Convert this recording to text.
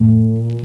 Mm-hmm.